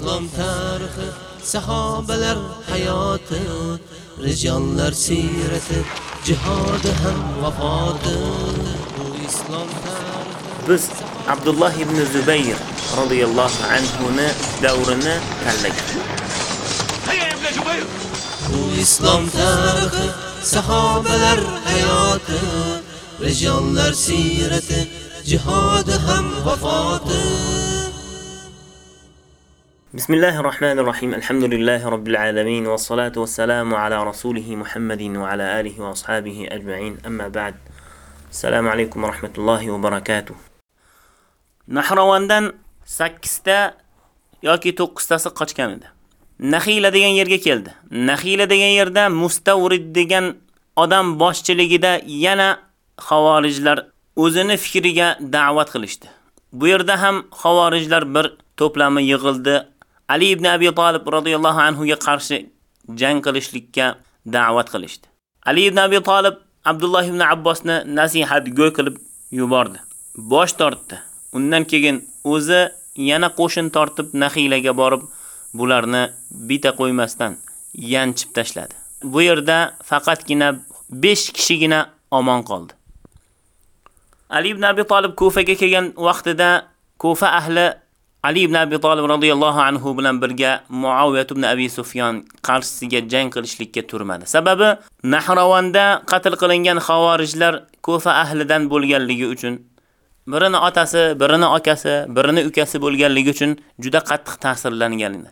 islom tarixi sahobalar hayoti rijollar siyrati jihodi ham vafoti. Bu islom tarixi biz Abdullah ibn Zubayr radhiyallohu anhu ni davrini tanlagan. bu islom tarixi sahobalar hayoti rijollar siyrati jihodi ham vafoti بسم الله الرحمن الرحيم الحمد Alamin رب العالمين والصلاة ala rasulih رسوله محمد ala alihi وأصحابه ashabihi أما Amma ba'd. عليكم ورحمة الله وبركاته نحر واندن Nahravandan 8 ta yoki 9 tasi ديگن edi. كيلد degan yerga keldi. مستورد degan yerda Mustavrid degan odam boshchiligida yana xavorijlar o'zini fikriga da'vat qilishdi. Bu yerda ham xavorijlar bir to'plami yig'ildi, Ali ibn Abi Talib radhiyallohu anhu ga qarshi jang qilishlikka da'vat qilishdi. Ali ibn Abi Talib Abdullah ibn Abbosni nasihat go'y qilib yubordi. Bosh tortdi. Undan keyin o'zi yana qo'shin tortib Naxilaga borib bularni bita qo'ymasdan yanchib tashladi. Bu yerda faqatgina 5 kishigina omon qoldi. Ali ibn Abi Talib Kufaga kelgan vaqtida Kufa ahli Ali ibn Abi Talib radhiyallohu anhu bilan birga Muaviya ibn Abi Sufyan qarshisiga jang qilishlikka turmadi. Sababi Nahravanda qatl qilingan xavorijlar Kufa ahlidan bo'lganligi uchun birini otasi, birini akasi, birini ukasi bo'lganligi uchun juda qattiq ta'sirlangan edi.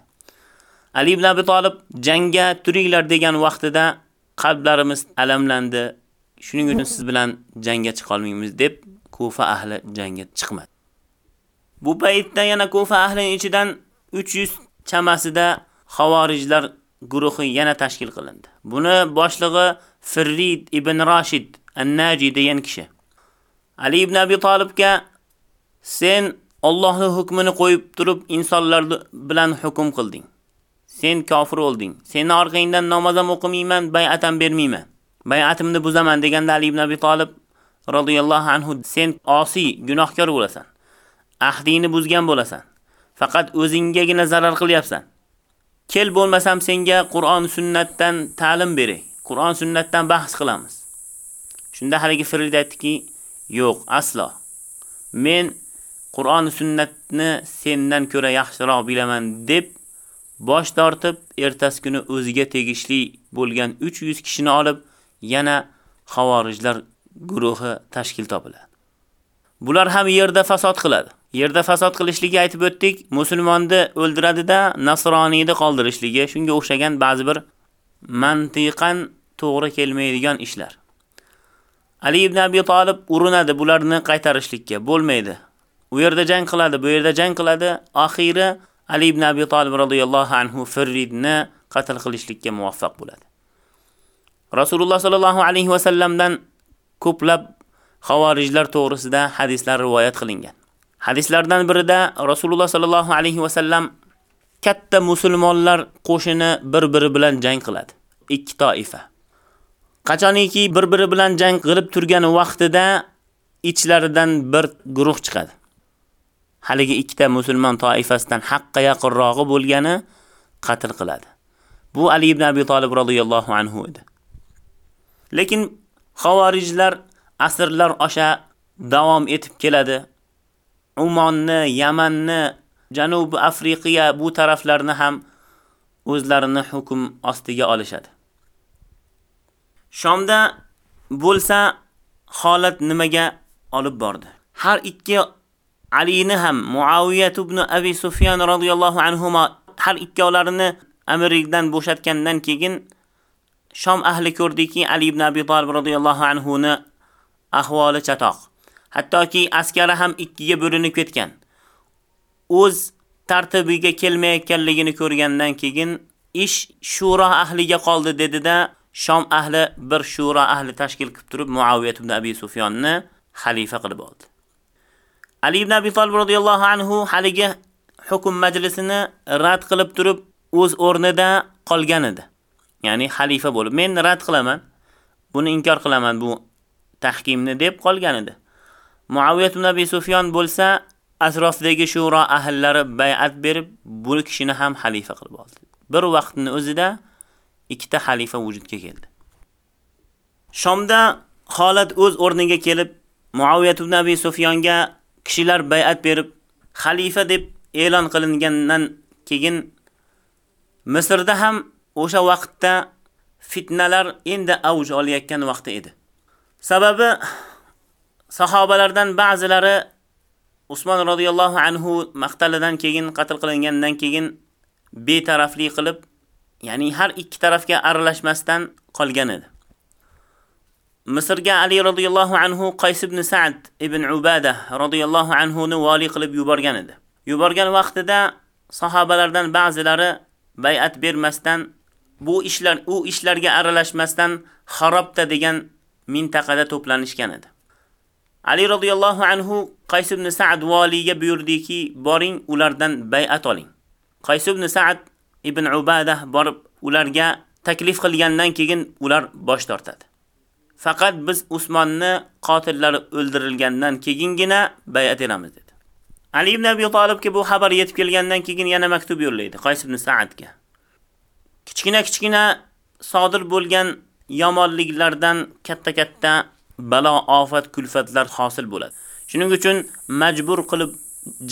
Ali ibn Abi Talib jangga turinglar degan vaqtida qalblarimiz alamlandi. Shuning uchun siz bilan jangga chiqa olmaymiz deb Kufa ahli jangga chiqmadi. Bu paytda yana Kufa ahli ichidan 300 chamasida xavorijlar guruhi yana tashkil qilindi. Buni boshlig'i Firrid ibn Rashid An-Naji degan kishi. Ali ibn Abi Talibga sen Allohning hukmini qo'yib turib insonlar bilan hukm qilding. Sen kofir bo'lding. Seni orqangdan namoz ham o'qimayman, bay'at ham bermayman. Bay'atimni buzaman deganda Ali ibn Abi Talib radhiyallohu anhu sen osiy, gunohkor bo'lasan. Ahdingni buzgan bo'lasan. Faqat o'zinggagina zarar qilyapsan. Kel bo'lmasam senga Qur'on sunnatdan ta'lim beray. Qur'on sunnatdan bahs qilamiz. Shunda haligi Firid aytdiki, yo'q, aslo. Men Qur'on sunnatni sendan ko'ra yaxshiroq bilaman deb bosh tortib, ertasi kuni o'ziga tegishli bo'lgan 300 kishini olib, yana xavorijlar guruhi tashkil topiladi. Bular ham yerda fasod qiladi. Yerda fasod qilishligi aytib o'tdik, musulmonni o'ldiradida nasroniyni qoldirishligi, shunga o'xshagan ba'zi bir mantiqan to'g'ri kelmaydigan ishlar. Ali ibn Abi Talib urinadi bularni qaytarishlikka, bo'lmaydi. U yerda jang qiladi, bu yerda jang qiladi. Oxiri Ali ibn Abi Talib radhiyallohu anhu Firridni qatl qilishlikka muvaffaq bo'ladi. Rasululloh sallallohu alayhi va sallamdan ko'plab xavorijlar to'g'risida hadislar rivoyat qilingan. Hadislardan birida Rasululloh sallallohu alayhi va sallam katta musulmonlar qo'shini bir-biri bilan jang qiladi. Ikki toifa. Qachoniki bir-biri bilan jang qilib turgan vaqtida ichlaridan bir guruh chiqadi. Haligi ikkita musulmon toifasidan haqqa yaqinrog'i bo'lgani qatl qiladi. Bu Ali ibn Abi Talib radhiyallohu anhu edi. Lekin xavorijlar asrlar osha davom etib keladi. Umonni, Yamanni, Janubiy Afrika bu taraflarni ham o'zlarini hukm ostiga olishadi. Shomda bo'lsa holat nimaga olib bordi? Har ikki Alini ham Muaviya ibn Abi Sufyan radhiyallohu anhuma har ikkovlarini amirlikdan bo'shatgandan keyin Shom ahli ko'rdiki Ali ibn Abi Talib radhiyallohu anhu ni ahvoli chatoq. Hattoki askari ham ikkiga bo'linib ketgan. O'z tartibiga kelmayotganligini ko'rgandan keyin ish shura ahliga qoldi dedida Shom ahli bir shura ahli tashkil qilib turib Muaviya ibn Abi Sufyonni xalifa qilib oldi. Ali ibn Abi Talib radhiyallohu anhu haligi hukm majlisini rad qilib turib o'z o'rnida qolgan edi. Ya'ni xalifa bo'lib, men rad qilaman, buni inkor qilaman bu tahkimni deb qolgan edi. Muaviyat ibn Abi Sufyon bo'lsa atrofdagi shura ahllari bay'at berib, bu kishini ham xalifa qilib oldi. Bir vaqtning o'zida ikkita xalifa vujudga keldi. Shomda holat o'z o'rniga kelib, muaviyat ibn Abi Sufyonga kishilar bay'at berib, xalifa deb e'lon qilingandan keyin Misrda ham o'sha vaqtda fitnalar endi avj olayotgan vaqti edi. Sababi sahobalardan ba'zilari Usmon radhiyallohu anhu maqtalidan keyin qatl qilingandan keyin betaraflik qilib, ya'ni har ikki tarafga aralashmasdan qolgan edi. Misrga Ali radhiyallohu anhu Qays ibn Sa'd ibn Ubada radhiyallohu anhu ni vali qilib yuborgan edi. Yuborgan vaqtida sahobalardan ba'zilari bay'at bermasdan bu ishlar u ishlarga aralashmasdan Xarobta degan mintaqada to'planishgan edi. Ali radhiyallohu anhu Qays ibn Sa'd valiga buyurdiki, boring ulardan bay'at oling. Qays ibn Sa'd ibn Ubada borib ularga taklif qilgandan keyin ular bosh tortadi. Faqat biz Usmonni qotillari o'ldirilgandan keyingina bay'at etamiz dedi. Ali ibn Abi Talibga bu xabar yetib kelgandan keyin yana maktub yo'llaydi Qays ibn Sa'dga. Kichkina-kichkina sodir bo'lgan yomonliklardan katta-katta balo, ofat, kulfatlar hosil bo'ladi. Shuning uchun majbur qilib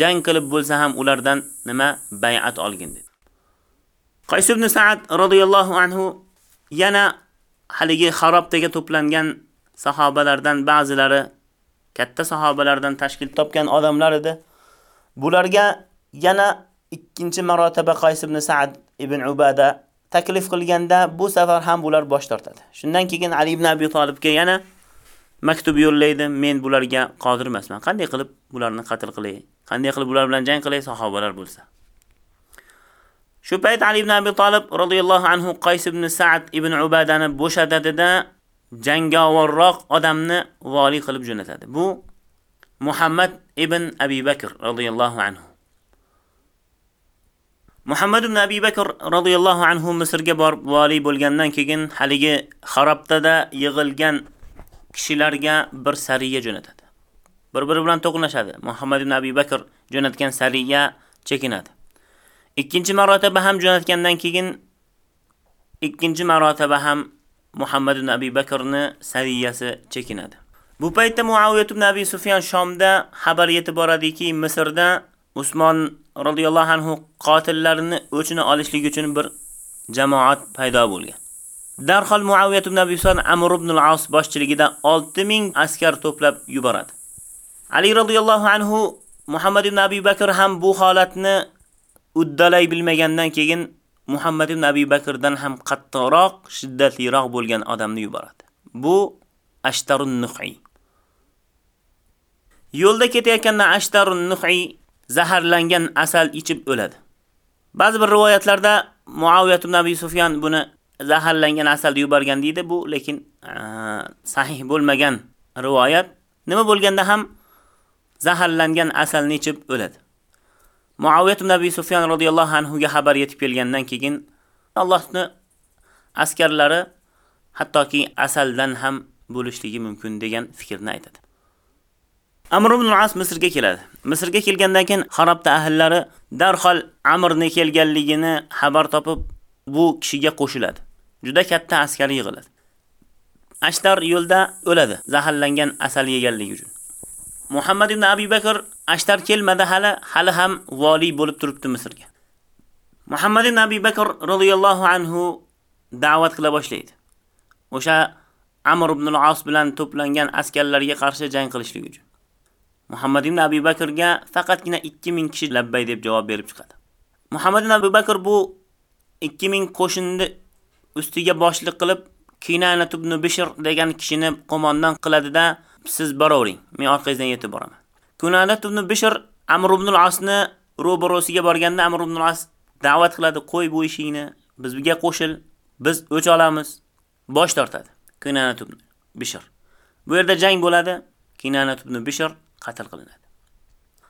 jang qilib bo'lsa ham ulardan nima bay'at olgin dedi. Qays ibn Sa'd radhiyallohu anhu yana haligi xarobdagi to'plangan sahobalardan ba'zilari katta sahobalardan tashkil topgan odamlar edi. Bularga yana ikkinchi marotaba Qays ibn Sa'd ibn Ubada taklif qilganda bu safar ham bular bosh tortadi. Shundan keyin Ali ibn Abi Talibga yana maktub yo'llaydi. Men bularga qodir emasman. Qanday qilib bularni qatl qilay? Qanday qilib bular bilan jang qilay sahobalar bo'lsa? Shu payt Ali ibn Abi Talib radhiyallohu anhu Qays ibn Sa'd ibn Ubadani bo'shatadida jangovarroq odamni vali qilib jo'natadi. Bu Muhammad ibn Abi Bakr radhiyallohu anhu. Muhammad ibn Abi Bakr radhiyallohu anhu Misrga borib vali bo'lgandan keyin haligi Xarabtada yig'ilgan kishilarga bir sariya jo'natadi. Bir-biri bilan to'qnashadi. Muhammad ibn Abi Bakr jo'natgan sariya chekinadi. Ikkinchi marotaba ham jo'natgandan keyin ikkinchi marotaba ham Muhammad ibn Abi Bakrni sariyasi chekinadi. Bu paytda Muawiyat ibn Abi Sufyan Shomda xabar yetib boradiki, Misrda Usmon radhiyallohu anhu qotillarini o'chini olishlik uchun bir jamoat paydo bo'lgan. Darhol Muaviyat ibn Abi Sufyan Amr ibn al-As boshchiligida 6000 askar to'plab yuboradi. Ali radhiyallohu anhu Muhammad ibn Abi Bakr ham bu holatni uddalay bilmagandan keyin Muhammad ibn Abi Bakrdan ham qattiqroq, shiddatliroq bo'lgan odamni yuboradi. Bu Ashtarun Nuhi. Yo'lda ketayotganda Ashtarun Nuhi zaharlangan asal ichib o'ladi. Ba'zi bir rivoyatlarda Muaviyat ibn Abi Sufyan buni zaharlangan asalni yuborgan deydi. Bu lekin sahih bo'lmagan rivoyat. Nima bo'lganda ham zaharlangan asalni ichib o'ladi. Muaviya ibn Abi Sufyan radhiyallohu anhu ga xabar yetib kelgandan keyin Allohning askarlari hattoki asaldan ham bo'lishligi mumkin degan fikrni aytadi. Amr ibn al-As Misrga keladi. Misrga kelgandan keyin Xarabda ahllari darhol Amrni kelganligini xabar topib, bu kishiga qo'shiladi. Juda katta askar yig'iladi. Ashtar yo'lda o'ladi, zaharlangan asal yeganligi uchun. Muhammad ibn Abi Bakr Ashtar kelmadi hali, hali ham vali bo'lib turibdi Misrga. Muhammad ibn Abi Bakr radhiyallohu anhu da'vat qila boshlaydi. O'sha Amr ibn al-As bilan to'plangan askarlarga qarshi jang qilishlik uchun. Muhammad ibn Abi Bakrga faqatgina 2000 kishi labbay deb javob berib chiqadi. Muhammad ibn Abi Bakr bu 2000 qo'shinni ustiga boshliq qilib Kinana ibn Bishr degan kishini qo'mondan qiladida siz boravering, men orqangizdan yetib boraman. Kinana ibn Bishr Amr ibn al-Asni ro'barosiga borganda Amr ibn al-As da'vat qiladi, qo'y bu ishingni, bizga qo'shil, biz o'ch olamiz. Bosh tortadi. Kinana ibn Bishr. Bu yerda jang bo'ladi. Kinana ibn Bishr qatl qilinadi.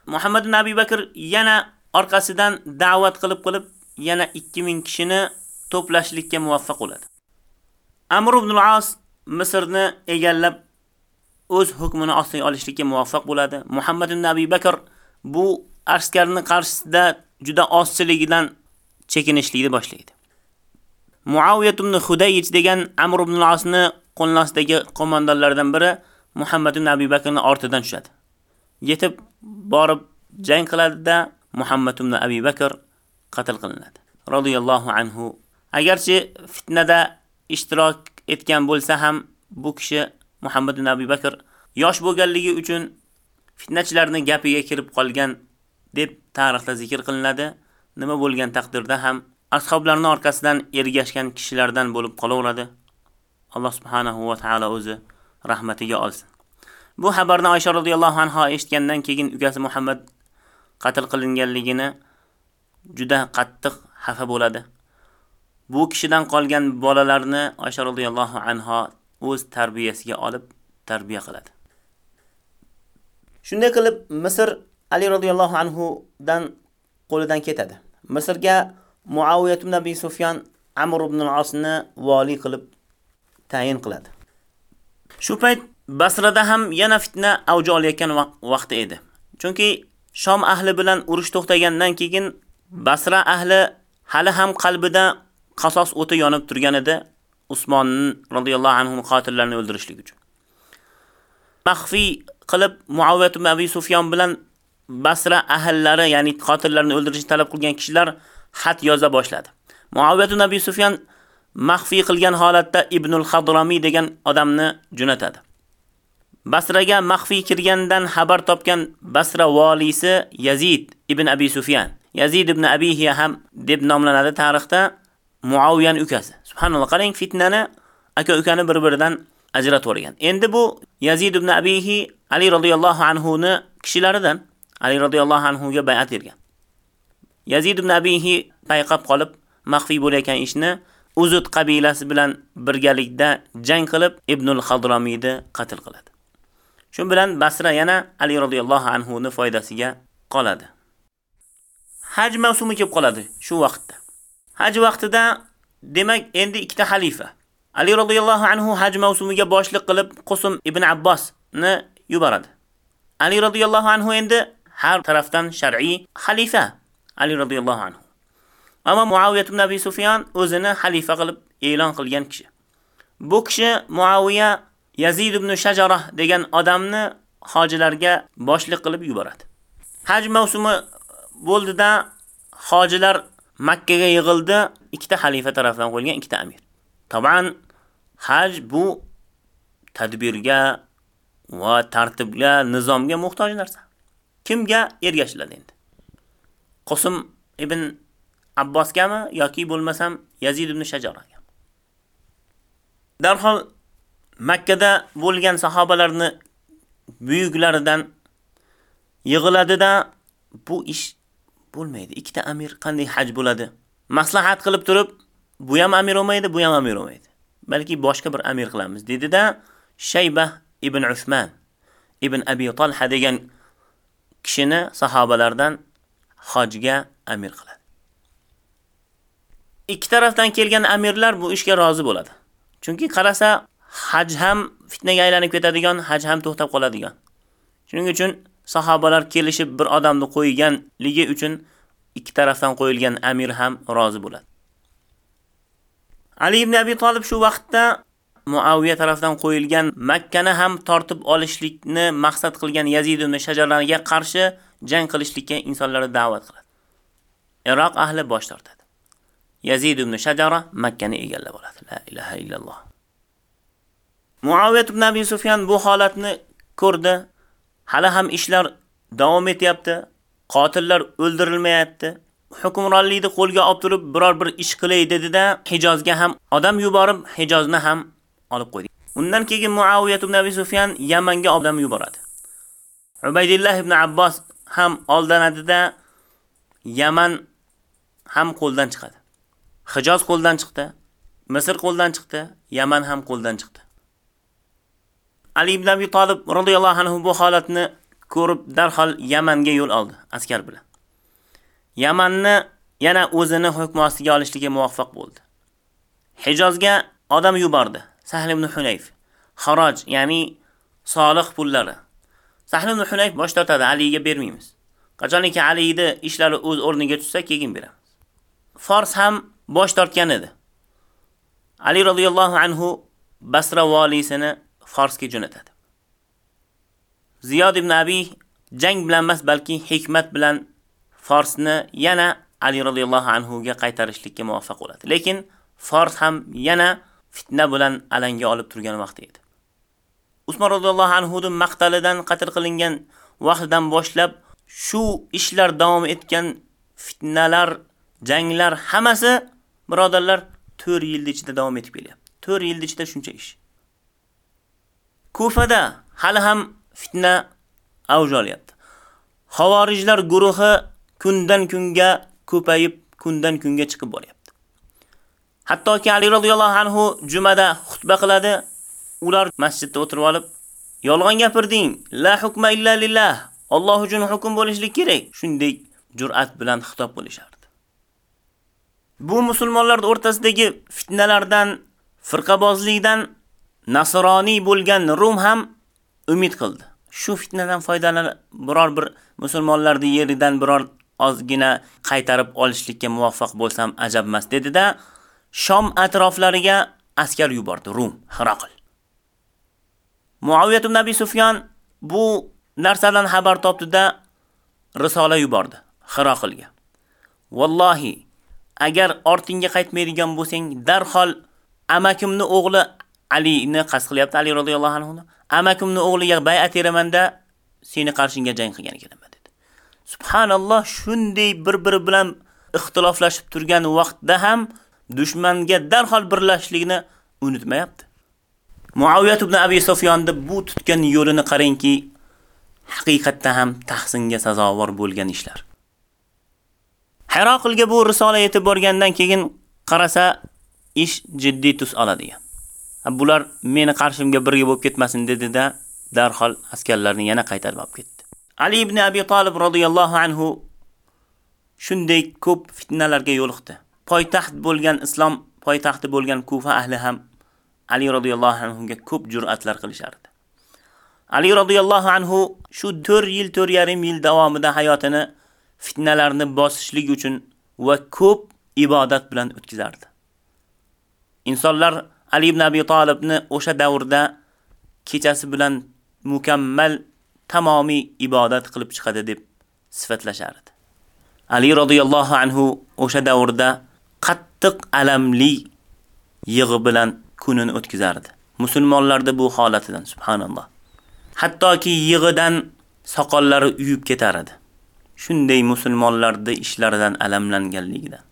Muhammad ibn Abi Bakr yana orqasidan da'vat qilib qilib yana 2000 kishini to'plashlikka muvaffaq bo'ladi. Amr ibn al-As Misrni egallab o'z hukmini ostiga olishlikka muvaffaq bo'ladi. Muhammad ibn Abi Bakr bu askarning qarshisida juda ozchiligidan chekinishlikni boshlaydi. Muawiyat ibn Hudayj degan Amr ibn al-Asni qo'llasidagi qo'mondonlardan biri Muhammad ibn Abi Bakrni ortidan tushadi. Yetib borib jang qiladida Muhammad ibn Abi Bakr qatl qilinadi. Radiyallohu anhu. Agarchi fitnada ishtirok etgan bo'lsa ham bu kishi Muhammad ibn Abi Bakr yosh bo'lganligi uchun fitnachilarning gapiga kirib qolgan deb tarixda zikr qilinadi. Nima bo'lgan taqdirda ham ashoblarning orqasidan ergashgan kishilardan bo'lib qolaveradi. Alloh subhanahu va taolo o'zi rahmatiga olsin. Bu xabarni Oysha radhiyallohu anha eshitgandan keyin ukasi Muhammad qatl qilinganligini juda qattiq xafa bo'ladi. Bu kishidan qolgan bolalarni Oysha radhiyallohu anha o'z tarbiyasiga olib tarbiya qiladi. Shunday qilib Misr Ali radhiyallohu anhu dan qo'lidan ketadi. Misrga Muaviyat ibn Abi Sufyan Amr ibn al-Asni vali qilib tayin qiladi. Shu payt Basrada ham yana fitna avj olayotgan vaqti edi. Chunki Shom ahli bilan urush to'xtagandan keyin Basra ahli hali ham qalbida qasos o'ti yonib turganida Usmon radhiyallohu anhu qotillarni o'ldirishlik uchun. Maxfiy qilib Muaviyat ibn Abi Sufyon bilan Basra ahllari, ya'ni qotillarni o'ldirishni talab qilgan kishilar xat yoza boshladi. Muaviyat ibn Abi Sufyon maxfiy qilgan holatda Ibnul Hadrami degan odamni jo'natadi. Basraga maxfiy kirgandan xabar topgan Basra valisi Yazid ibn Abi Sufyan. Yazid ibn Abihi ham deb nomlanadi tarixda Muaviyan ukasi. Subhanalloh, qarang fitnani aka-ukani bir-biridan ajratib olgan. Endi bu Yazid ibn Abihi Ali radhiyallohu anhu ni kishilaridan Ali radhiyallohu anhu ga bay'at bergan. Yazid ibn Abihi payqab qolib, maxfiy bo'layotgan ishni Uzud qabilasi bilan birgalikda jang qilib Ibnul Hadramiyni qatl qiladi. Shu bilan Basra yana Ali radhiyallohu anhu ni foydasiga qoladi. Haj mavsumi kelib qoladi shu vaqtda. Haj vaqtida demak endi ikkita xalifa Ali radhiyallohu anhu haj mavsumiga boshliq qilib Qusum ibn Abbosni yuboradi. Ali radhiyallohu anhu endi har tarafdan shar'iy xalifa Ali radhiyallohu anhu. Ammo Muaviya ibn Abi Sufyan o'zini xalifa qilib e'lon qilgan kishi. Bu kishi Muaviya Yazid ibn Shajarah degan odamni hojilarga boshliq qilib yuboradi. Haj mavsumi bo'ldida hojilar Makkaga yig'ildi, ikkita xalifa tomonidan qo'yilgan ikkita amir. Taban haj bu tadbirga va tartibga, nizomga muhtoj narsa. Kimga ergashiladi endi? Qosim ibn Abbosgami yoki bo'lmasam Yazid ibn Shajarahga. Darhol Makkada bo'lgan sahobalarni buyuklaridan yig'iladi-da, bu ish bo'lmaydi. Ikkita amir qanday haj bo'ladi? Maslahat qilib turib, bu ham amir olmaydi, bu ham amir olmaydi. Balki boshqa bir amir qilamiz dedi-da, Shaybah ibn Usman ibn Abi Talha degan kishini sahobalardan hajga amir qiladi. Ikki tarafdan kelgan amirlar bu ishga rozi bo'ladi. Chunki qarasa, haj ham fitnaga aylanib ketadigan, haj ham to'xtab qoladigan. Shuning uchun sahobalar kelishib bir odamni qo'yganligi uchun ikki tarafdan qo'yilgan amir ham rozi bo'ladi. Ali ibn Abi Talib shu vaqtda Muaviya tarafdan qo'yilgan Makkani ham tortib olishlikni maqsad qilgan Yazid ibn Shajarlarga qarshi jang qilishlikka insonlarni da'vat qiladi. Iroq ahli bosh tortadi. Yazid ibn Shajara Makkani egallab oladi. La ilaha illalloh. Muaviya ibn Abi Sufyan bu holatni ko'rdi. Hali ham ishlar davom etyapti. Qotillar o'ldirilmayapti. Hukmronlikni qo'lga olib turib biror bir ish qilay dedida, Hijozga ham odam yuborib, Hijozni ham olib qo'ydi. Undan keyin Muaviya ibn Abi Sufyan Yamanga odam yuboradi. Ubaydillah ibn Abbos ham oldanadida Yaman ham qo'ldan chiqadi. Hijoz qo'ldan chiqdi, Misr qo'ldan chiqdi, Yaman ham qo'ldan chiqdi. Ali ibn Abi Talib radhiyallohu anhu bu holatni ko'rib darhol Yamanga yo'l oldi askar bilan. Yamanni yana o'zini hukm ostiga olishga muvaffaq bo'ldi. Hijozga odam yubordi. Sahl ibn Hunayf. Xaroj, ya'ni solih pullari. Sahl ibn Hunayf bosh tortadi, Aliga bermaymiz. Qachonki Aliyni ishlari o'z o'rniga tushsa, keyin beramiz. Fors ham bosh tortgan edi. Ali radhiyallohu anhu Basra valisini Forsga jo'natadi. Ziyod ibn Abi jang bilan emas, balki hikmat bilan Forsni yana Ali radhiyallohu anhu ga qaytarishlikka muvaffaq bo'ladi. Lekin Fors ham yana fitna bilan alanga olib turgan vaqt edi. Usmon radhiyallohu anhu ning maqtalidan qatl qilingan vaqtdan boshlab shu ishlar davom etgan fitnalar, janglar hammasi birodarlar 4 yil ichida davom etib kelyapti. 4 yil ichida shuncha ish. Kufada hali ham fitna avj olyapti. Xavorijlar guruhi kundan kunga ko'payib, kundan kunga chiqib boryapti. Hattoki Ali radhiyallohu anhu jumada xutba qiladi, ular masjidda o'tirib olib, yolg'on gapirding, la hukma illa lillah. Alloh uchun hukm bo'lishlik kerak. Shunday jur'at bilan xitob bo'lishardi. Bu musulmonlar o'rtasidagi fitnalardan, firqabozlikdan nasroniy bo'lgan Rum ham umid qildi. Shu fitnadan foydalanib biror bir musulmonlarni yeridan biror ozgina qaytarib olishlikka muvaffaq bo'lsam ajab emas dedi-da, Shom atroflariga askar yubordi Rum, Hiraql. Muaviyat ibn Abi Sufyon bu narsadan xabar topdi-da, risola yubordi Hiraqlga. Vallohi, agar ortingga qaytmaydigan bo'lsang, darhol amakimni o'g'li Alini qasd qilyapti, Ali radhiyallohu anhu. Amakimni o'g'liga bay'at beramanda seni qarshingga jang qilgan kelaman dedi. Subhanalloh, shunday bir-biri bilan ixtiloflashib turgan vaqtda ham dushmanga darhol birlashishlikni unutmayapti. Muaviyat ibn Abi sufyonni bu tutgan yo'lini qarangki, haqiqatda ham tahsinga sazovor bo'lgan ishlar. Hiroqilga bu risola yetib borgandan keyin qarasa, ish jiddiy tus oladi. Bular meni qarshimga birga bo'lib ketmasin dedi-da, darhol askarlarni yana qaytarib olib ketdi. Ali ibn Abi Talib radhiyallohu anhu shunday ko'p fitnalarga yo'liqdi. Poytaxt bo'lgan islom poytaxti bo'lgan Kufa ahli ham Ali radhiyallohu anhuga ko'p jur'atlar qilishardi. Ali radhiyallohu anhu shu 4 yil, 4,5 yil davomida hayotini fitnalarni bosishlik uchun va ko'p ibodat bilan o'tkazardi. Insonlar Ali ibn Abi Talibni o'sha davrda kechasi bilan mukammal tamomiy ibodat qilib chiqadi deb sifatlashardi. Ali radhiyallohu anhu o'sha davrda qattiq alamli yig'i bilan kunini o'tkazardi. Musulmonlarda bu holatidan subhanalloh. Hattoki yig'idan soqollari uyib ketar edi. Shunday musulmonlarda ishlaridan alamlanganligidan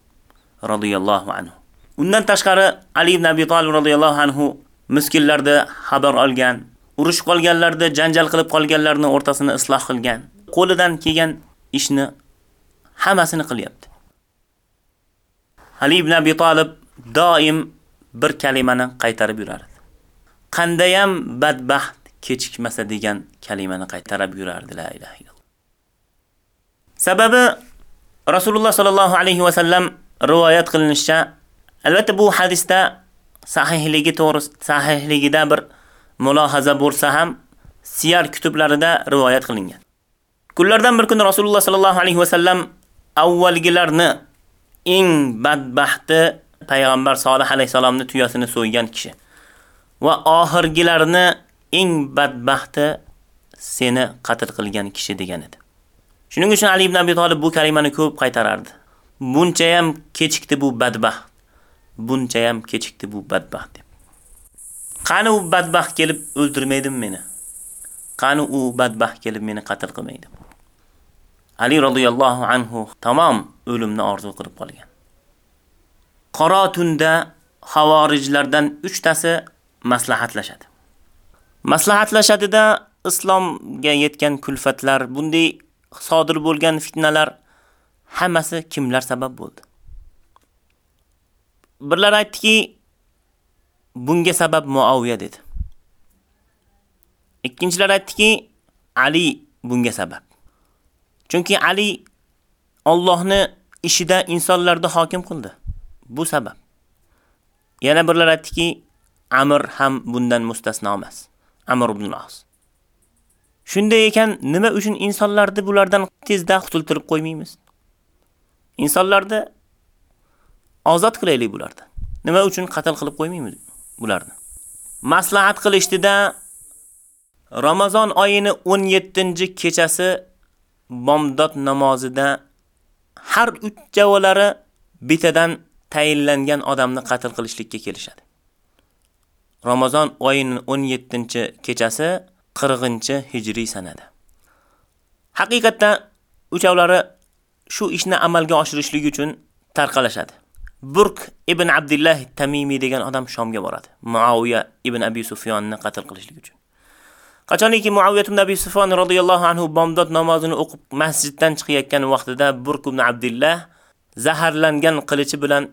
radhiyallohu anhu. Undan tashqari Ali ibn Abi Talib radhiyallohu anhu miskinlarda xabar olgan, urush qolganlarda janjal qilib qolganlarning o'rtasini isloh qilgan. Qo'lidan kelgan ishni hammasini qilyapti. Ali ibn Abi Talib doim bir kalimani qaytarib yurardi. Qandayam badbaxt kechikmasa degan kalimani qaytarib yurardi la ilaha illalloh. Sababi Rasululloh sallallohu alayhi va sallam rivoyat qilinishicha, albatta bu hadisda sahihligi to'g'ri sahihligida bir mulohaza bo'lsa ham siyar kutublarida rivoyat qilingan. Kunlardan bir kun Rasululloh sallallohu alayhi va sallam avvalgilarni eng badbaxti payg'ambar Solih alayhisalomni tuyasini so'ygan kishi va oxirgilarni eng badbaxti seni qatl qilgan kishi degan edi. Shuning uchun Ali ibn Abi Talib bu kalimani ko'p qaytarardi. Buncha ham kechikdi bu badbaxt. Buncha ham kechikdi bu badbaxt deb. Qani u badbaxt kelib o'ldirmaydimi meni? Qani u badbaxt kelib meni qatl qilmaydi? Ali radhiyallohu anhu tamom o'limni orzu qilib qolgan. Qora tunda havorijlardan 3 tasi maslahatlashadi. Maslahatlashadida islomga yetgan kulfatlar, bunday sodir bo'lgan fitnalar hammasi kimlar sabab bo'ldi? Birlar aytdiki, bunga sabab Muaviya dedi. Ikkinchilar aytdiki, Ali bunga sabab. Chunki Ali Allohni ishida insonlarda hokim qildi. Bu sabab. Yana birlar aytdiki, Amr ham bundan mustasno emas. Amr ibn al-As. Shunday ekan, nima uchun insonlarni bulardan tezda qutultirib qo'ymaymiz? Insonlarni ozod qilaylik bularni. Nima uchun qatl qilib qo'ymaymiz bularni? Maslahat qilishdida Ramazon oyini 17-kechasi bomdod namozida har uchavalari bitadan tayinlangan odamni qatl qilishlikka kelishadi. Ramazon oyining 17-kechasi 40-hijriy sanada. Haqiqatan uchavlari shu ishni amalga oshirishlik uchun tarqalashadi. Burk ibn Abdullah Tamimi degan odam Shomga boradi. Muaviya ibn Abi Sufyonni qatl qilishlik uchun. Qachoniki Muaviya ibn Abi Sufyon radhiyallohu anhu bomdod namozini o'qib masjiddan chiqayotgan vaqtida Burk ibn Abdullah zaharlangan qilichi bilan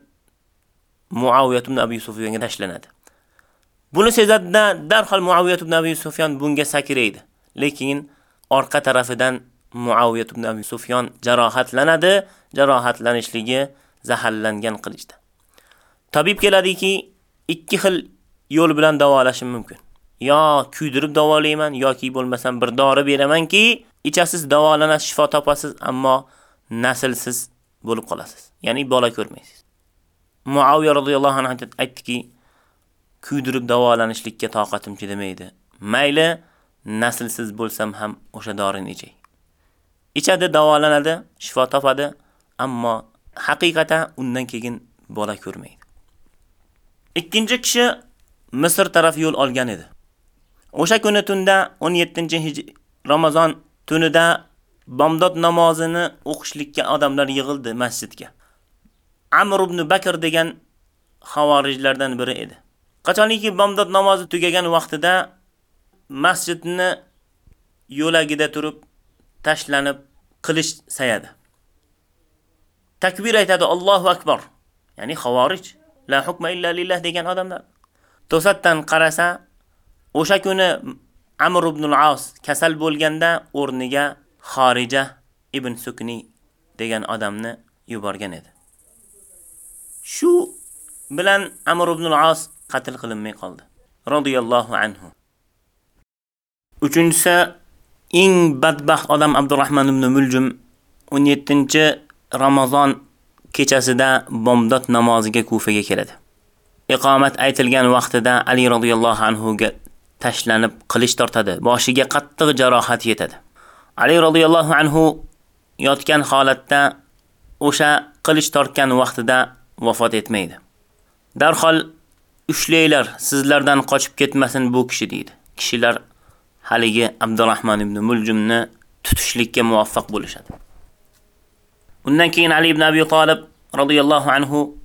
Muaviya ibn Abi Sufyonga tashlanadi. Buni sezadidan darhol Muaviya ibn Abi Sufyon bunga sakraydi. Lekin orqa tarafidan Muaviya ibn Abi Sufyon jarohatlanadi. Jarohatlanishligi zaharlangan qilishdi. Tabib keladiki, ikki xil yo'l bilan davolashim mumkin. yo kuydirib davolayman yoki bo'lmasam bir dori beramanki, ichasiz davolanasiz, shifo topasiz, ammo naslsiz bo'lib qolasiz. Ya'ni bola ko'rmaysiz. Muaviya radhiyallohu anhu aytdiki, kuydirib davolanishlikka toqatim chidamaydi. Mayli, naslsiz bo'lsam ham o'sha dorini ichay. Ichadi, davolanadi, shifo topadi, ammo haqiqatan undan keyin bola ko'rmaydi. Ikkinchi kishi Misr taraf yo'l olgan edi. O'sha kuni tunda 17 Ramazon tunida bomdod namozini o'qishlikka odamlar yig'ildi masjidga. Amr ibn Bakr degan xavorijlardan biri edi. Qachoniki bomdod namozi tugagan vaqtida masjidni yo'lagida turib tashlanib qilish sayadi. takbir aytadi Allohu akbar. Ya'ni xavorij, la hukma illa lillah degan odamlar. To'satdan qarasa, o'sha kuni Amr ibn al-As kasal bo'lganda o'rniga Xorija ibn Sukni degan odamni yuborgan edi. Shu bilan Amr ibn al-As qatl qilinmay qoldi. Radiyallohu anhu. Uchinchisi eng badbaxt odam Abdurrahman ibn Muljum 17-chi Ramazon kechasida bomdod namoziga Kufaga keladi. Iqomat aytilgan vaqtida Ali radhiyallohu anhu ga tashlanib qilich tortadi, boshiga qattiq jarohat yetadi. Ali radhiyallohu anhu yotgan holatda o'sha qilich tortgan vaqtida vafot etmaydi. Darhol ushlaylar, sizlardan qochib ketmasin bu kishi deydi. Kishilar haligi Abdurrahman ibn Muljumni tutishlikka muvaffaq bo'lishadi. Undan keyin Ali ibn Abi Talib radhiyallohu anhu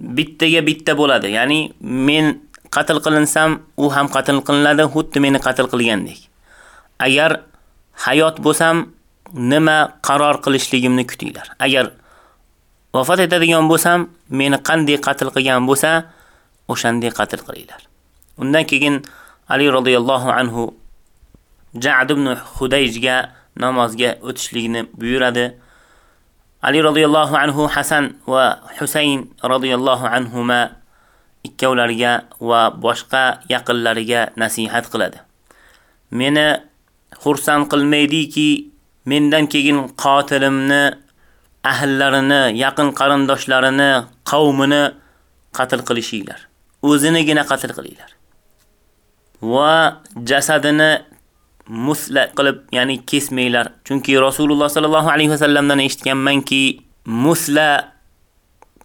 bittaga bitta bo'ladi. Ya'ni men qatl qilinsam, u ham qatl qilinadi, xuddi meni qatl qilgandek. Agar hayot bo'lsam, nima qaror qilishligimni kutinglar. Agar vafot etadigan bo'lsam, meni qanday qatl qilgan bo'lsa, o'shanday qatl qilinglar. Undan keyin Ali radhiyallohu anhu Ja'd ibn Hudayjga namozga o'tishlikni buyuradi. Ali radhiyallohu anhu Hasan va Husayn radhiyallohu anhuma ikkovlariga va boshqa yaqinlariga nasihat qiladi. Meni xursand qilmaydiki, mendan keyin qotilimni, ahllarini, yaqin qarindoshlarini, qavmini qatl qilishinglar. O'zinigina qatl qilinglar. Va jasadini musla qilib, ya'ni kesmanglar. Chunki Rasululloh sallallohu alayhi vasallamdan eshitganmanki, musla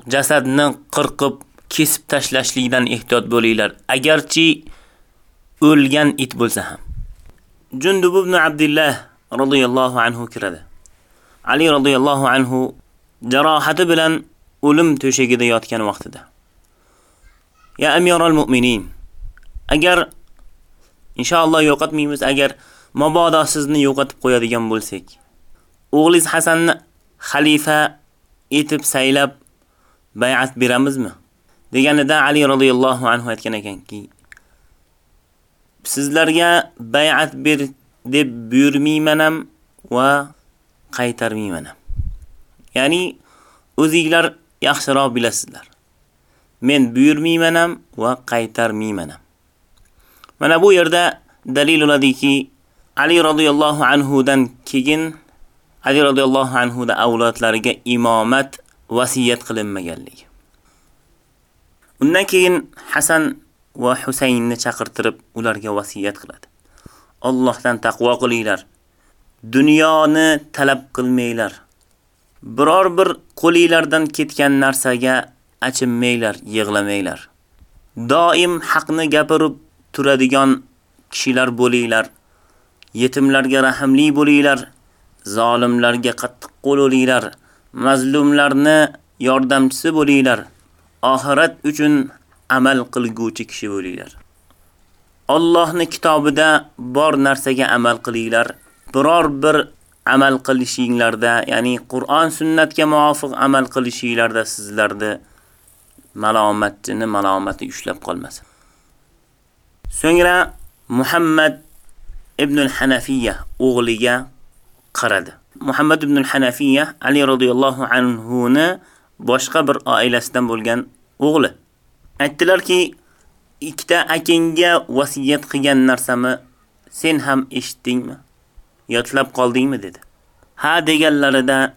jasadni qirqib kesib tashlashlikdan ehtiyot bo'linglar. Agarchi o'lgan it bo'lsa ham. Jundub ibn Abdullah radhiyallohu anhu kiradi. Ali radhiyallohu anhu jarohati bilan o'lim to'shagida yotgan vaqtida. Ya amiral mu'minin, agar inshaalloh yo'qotmaymiz, agar mabodo sizni yo'qotib qo'yadigan bo'lsak, O'g'lingiz Hasanni xalifa etib saylab bay'at beramizmi? deganida Ali radhiyallohu anhu aytgan ekanki, sizlarga bay'at ber deb buyurmayman ham va qaytarmayman ham. Ya'ni o'zingizlar yaxshiroq bilasizlar. Men buyurmayman ham va qaytarmayman ham. Mana bu yerda dalil bo'ladiki, Ali radhiyallohu anhu dan keyin Ali radhiyallohu anhu da avlodlariga imomat vasiyat qilinmaganligi. Undan keyin Hasan va Husaynni chaqirtirib ularga vasiyat qiladi. Allohdan taqvo qilinglar. Dunyoni talab qilmanglar. Biror bir qo'linglardan ketgan narsaga achinmanglar, yig'lamanglar. Doim haqni gapirib turadigan kishilar bo'linglar. Yetimlarga rahimli bo'linglar. Zolimlarga qattiq qo'l bo'linglar. Mazlumlarni yordamchisi bo'linglar. Oxirat uchun amal qilguvchi kishi bo'linglar. Allohning kitobida bor narsaga amal qilinglar. Biror bir amal qilishinglarda, ya'ni Qur'on sunnatga muvofiq amal qilishinglarda sizlarni malomatchini malomati ushlab qolmasin. So'ngra Muhammad ibnul hanafiya o'g'liga qaradi. Muhammad ibnul hanafiya Ali radhiyallohu anhu ni boshqa bir oilasidan bo'lgan o'g'li. Aytdilarki, ikkita akangga vasiyat qilgan narsami sen ham eshitdingmi? Yotlab qoldingmi dedi. Ha deganlarida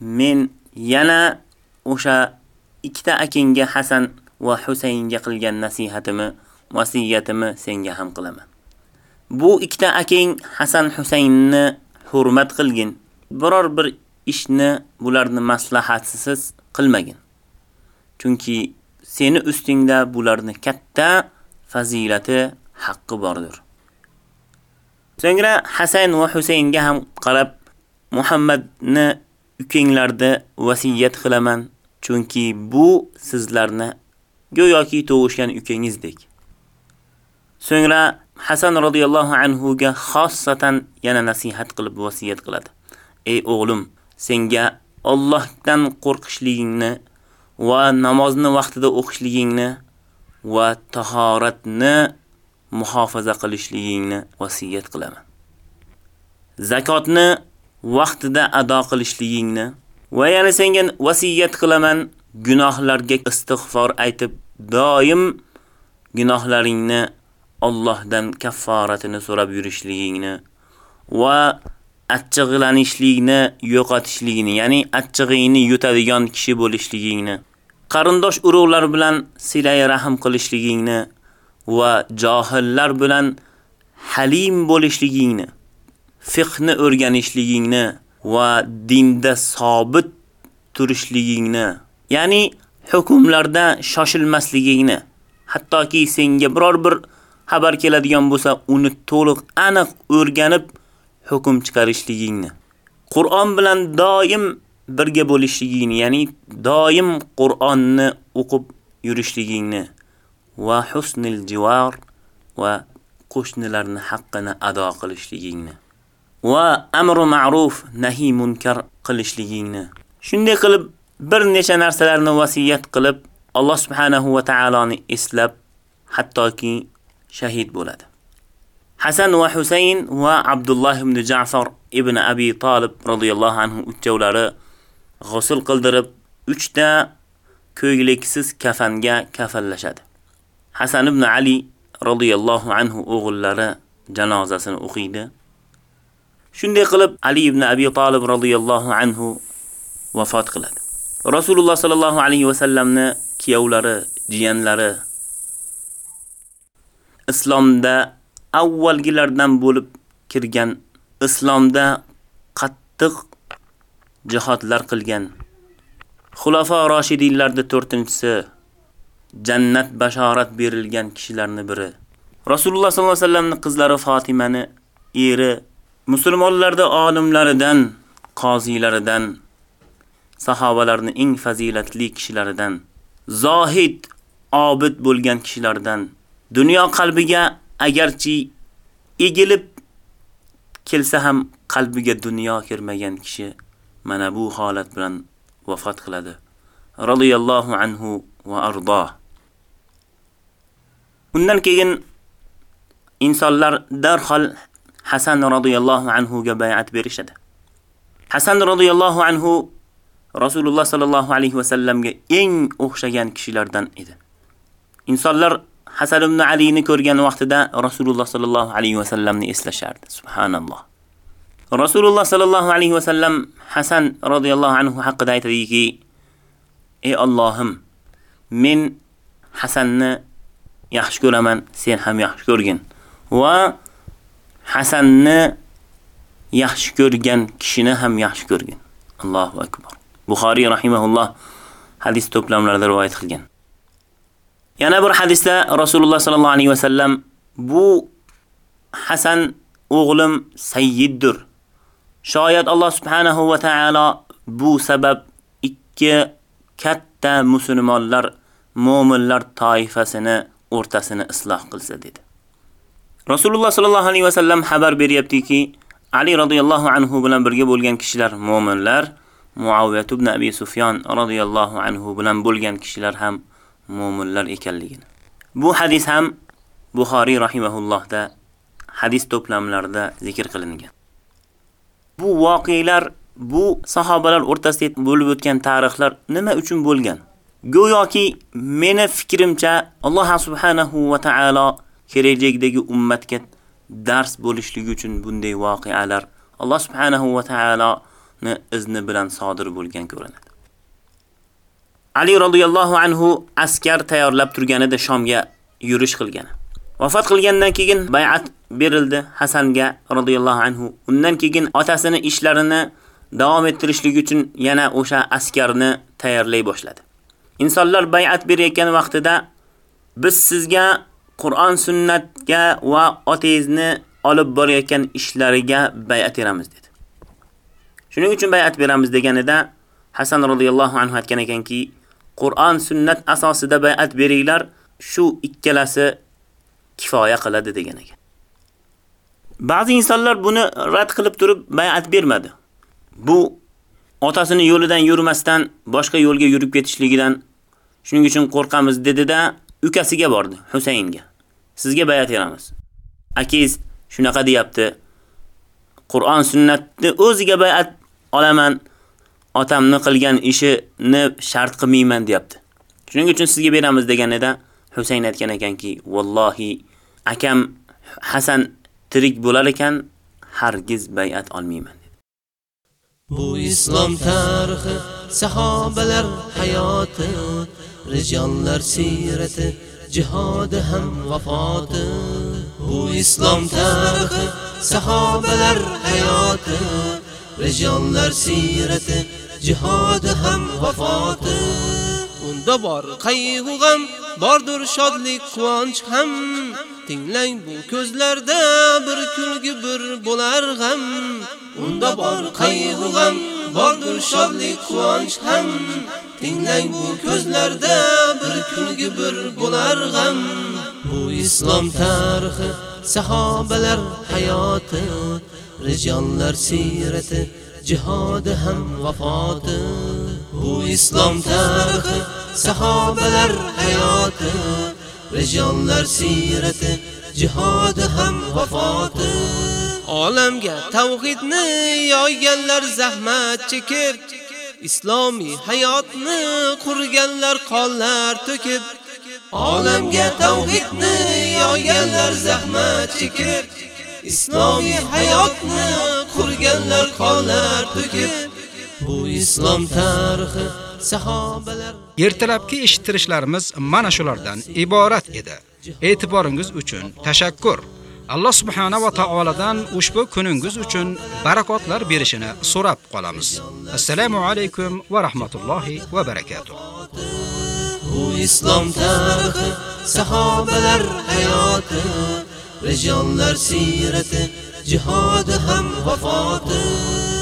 men yana o'sha ikkita akangga Hasan va Husaynga qilgan nasihatimi, vasiyatimi senga ham qilaman. Bu ikkita aking Hasan Husaynni hurmat qilgin. Biror bir ishni bularni maslahatsiz qilmagin. Chunki seni ustingda bularni katta fazilati, haqqi bordir. So'ngra Hasan va Husaynga ham qarab Muhammadni ukinglarda vasiyat qilaman, chunki bu sizlarni go'yoki tug'ishgan ukangizdek. So'ngra Hasan radhiyallohu anhu ga xossatan yana nasihat qilib vasiyat qiladi. Ey o'g'lim, senga Allohdan qo'rqishligingni va namozni vaqtida o'qishligingni va tahoratni muhofaza qilishligingni vasiyat qilaman. Zakotni vaqtida ado qilishligingni va yana senga vasiyat qilaman gunohlarga istig'for aytib doim gunohlaringni Allohdan kafforatini so'rab yurishligingni va achchig'lanishlikni yo'qotishligini, ya'ni achchig'ingni yutadigan kishi bo'lishligingni, qarindosh urug'lar bilan silay rahim qilishligingni va johillar bilan halim bo'lishligingni, fiqhni o'rganishligingni va dinda sobit turishligingni, ya'ni hukmlarda shoshilmasligingni, hattoki senga biror bir xabar keladigan bo'lsa, uni to'liq aniq o'rganib hukm chiqarishligingni. Qur'on bilan doim birga bo'lishligingni, ya'ni doim Qur'onni o'qib yurishligingni va husnil jivar va qo'shnilarni haqqini ado qilishligingni va amru ma'ruf nahi munkar qilishligingni. Shunday qilib bir necha narsalarni vasiyat qilib Alloh subhanahu va taoloni eslab hattoki shahid bo'ladi. Hasan va Husayn va Abdulloh ibn Ja'far ibn Abi Talib radhiyallohu anhu uchovlari g'usl qildirib, 3 ta ko'yliksiz kafanga kafallashadi. Hasan ibn Ali radhiyallohu anhu o'g'illari janozasini o'qiydi. Shunday qilib Ali ibn Abi Talib radhiyallohu anhu vafot qiladi. Rasululloh sallallohu alayhi va sallamni kiyovlari, jiyanlari islomda avvalgilardan bo'lib kirgan, islomda qattiq jihodlar qilgan. Xulafa Roshidinlarda 4-tinchisi jannat bashorat berilgan kishilarning biri. Rasululloh sollallohu alayhi vasallamning qizlari Fatimani eri musulmonlarda olimlaridan, qozilaridan, sahobalarning eng fazilatli kishilaridan, zohid, obid bo'lgan kishilardan, dunyo qalbiga agarchi egilib kelsa ham qalbiga dunyo kirmagan kishi mana bu holat bilan vafot qiladi. Radiyallohu anhu va arda. Undan keyin insonlar darhol Hasan radhiyallohu anhu ga bay'at berishadi. Hasan radhiyallohu anhu Rasululloh sallallohu alayhi va sallamga eng o'xshagan kishilardan edi. Insonlar Hasan ibn Alini ko'rgan vaqtida Rasululloh sallallohu alayhi va sallamni eslashardi. Subhanalloh. Rasululloh sallallohu alayhi va sallam Hasan radhiyallohu anhu haqida aytadiki: "Ey Allohim, men Hasanni yaxshi ko'raman, sen ham yaxshi ko'rgin." Va Hasanni yaxshi ko'rgan kishini ham yaxshi ko'rgin. Allohu akbar. Buxoriy rahimahulloh hadis to'plamlarida rivoyat qilgan. Yana bir hadisda Rasululloh sallallohu alayhi va sallam bu Hasan o'g'lim sayyiddir. Shoyat Alloh subhanahu va taolo bu sabab ikki katta musulmonlar, mu'minlar toifasini o'rtasini isloh qilsa dedi. Rasululloh sallallohu alayhi va sallam xabar beryaptiki, Ali radhiyallohu anhu bilan birga bo'lgan kishilar mu'minlar, Muaviyat ibn Abi Sufyan radhiyallohu anhu bilan bo'lgan kishilar ham mu'minlar ekanligini. Bu hadis ham Buxoriy rahimahullohda hadis to'plamlarida zikr qilingan. Bu voqealar, bu sahobalar o'rtasida bo'lib o'tgan tarixlar nima uchun bo'lgan? Go'yoki meni fikrimcha Alloh subhanahu va taolo kelajakdagi ummatga dars bo'lishligi uchun bunday voqealar Alloh subhanahu va taoloni izni bilan sodir bo'lgan ko'rinadi. Ali radhiyallohu anhu askar tayyorlab turganida Shomga yurish qilgan. Vafot qilgandan keyin bay'at berildi Hasanga radhiyallohu anhu. Undan keyin otasini ishlarini davom ettirishlik uchun yana o'sha askarni tayyorlay boshladi. Insonlar bay'at berayotgan vaqtida biz sizga Qur'on sunnatga va otangizni olib borayotgan ishlariga bay'at beramiz dedi. Shuning uchun bay'at beramiz deganida Hasan radhiyallohu anhu aytgan ekanki, Qur'on sunnat asosida bay'at beringlar, shu ikkalasi kifoya qiladi degan ekan. Ba'zi insonlar buni rad qilib turib bay'at bermadi. Bu otasini yo'lidan yurmasdan boshqa yo'lga yurib ketishligidan shuning uchun qo'rqamiz dedi-da, ukasiga bordi, Husaynga. Sizga bay'at beramiz. Akiz shunaqa deyapti. Qur'on sunnatni o'ziga bay'at olaman. Otamni qilgan ishini shart qilmayman deyapti. Shuning uchun sizga beramiz deganida Husayn aytgan ekanki, "Vallohi akam Hasan tirik bo'lar ekan, hargiz bay'at olmayman." dedi. Bu islom tarixi, sahobalar hayoti, rijonlar sirati, jihodi ham vafoti. Bu islom tarixi, sahobalar hayoti, rijonlar sirati, jihodi ham vafoti. Unda bor qayg'u ham, bordir shodlik, quvonch ham. Tinglang bu ko'zlarda bir kulgi bir bo'lar g'am. Unda bor qayg'u ham, bordir shodlik, quvonch ham. Tinglang bu ko'zlarda bir kulgi bir bo'lar g'am. Bu islom tarixi, sahobalar hayoti, rijonlar siyrati jihodi ham vafoti. Bu islom tarixi, sahobalar hayoti, rijonlar sirati, jihodi ham vafoti. Olamga tavhidni yoyganlar zahmat chekib, islomiy hayotni qurganlar qonlar to'kib, olamga tavhidni yoyganlar zahmat chekib, islomiy hayotni qurganlar qonlar to'kib, bu islom tarixi sahobalar Ertalabki eshittirishlarimiz mana shulardan iborat edi. E'tiboringiz uchun tashakkur. Alloh subhanahu va taoladan ushbu kuningiz uchun barakotlar berishini so'rab qolamiz. Assalomu alaykum va rahmatullohi va barakotuh. Bu islom tarixi, sahobalar hayoti, rijonlar siyrati jihodi ham vafoti.